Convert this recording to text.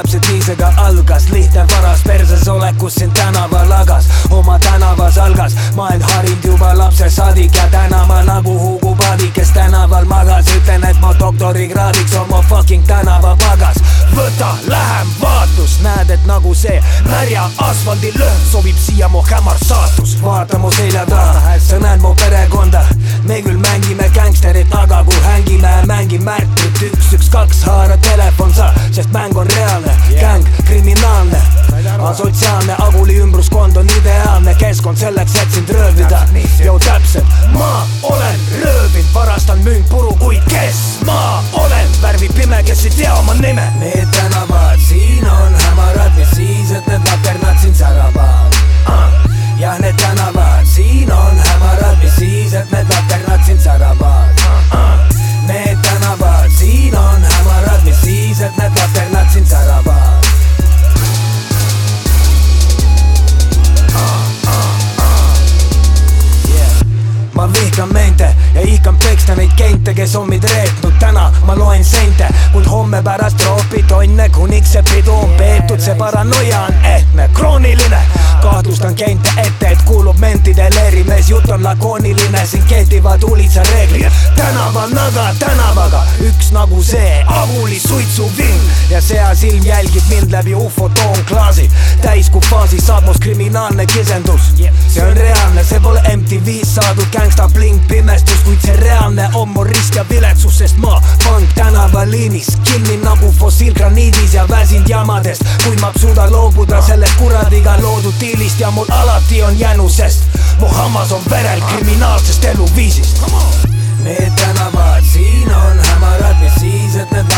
täpselt nii see ka algas, lihtne varas perses olekus siin tänaval agas, oma tänavas algas, ma olen harinud juba lapsesaadik ja täna ma nagu Hugo Padi, kes tänaval magas, ütlen, et ma doktorikraadiks oma fucking tänava pagas. võta lähem vaatus, näed, et nagu see märja asfaldi lõhn sobib siia mu hämar saatus, vaata mu selja taha, et sa näed mu perekonda, me küll mängime gängsterit, aga kui hängime, mängi märkrit. Üks, üks, kaks, haara telefon sa, sest mäng keskkond selleks, et sind röövida. Ju täpselt, ma olen röövinud, varastan müünk puru, kuid kes. Ma olen, värvib pime, kes ei tea oma nime. Need tänavad siin on hämarad, mis siis, et need laternad siin säravad? Uh.. jah, need tänavad siin on hämarad, mis siis, et need laternad ma vihkan mente ja ihkan peksta neid kente, kes on mind reetnud täna ma loen sente, kuid homme pärast troopitonne, kuniks see pidu on peetud, see paranoia on ehtne, krooniline. kahtlustan kente ette, et kuulub mentidele erimees, jutt on lakooniline, siin kehtivad ulitsareeglid. tänaval naga tänavaga, üks nagu see Aguli suitsuving ja sea silm jälgib mind läbi ufo toonklaasi. täiskuu faasis saab must kriminaalne kisendus, see on reaalne, see pole MTV-s saadud gängsta bling pimestus, kuid see reaalne on mu risk ja viletsus, sest ma pank tänavaliinis kinni nagu fossiilgraniidis ja väsinud jamadest, kuid ma suudan loobuda sellest kuradiga loodud diilist ja mul alati on jänu, sest mu hammas on verel kriminaalsest eluviisist. Need tänavad siin on hämarad, mis siis, et need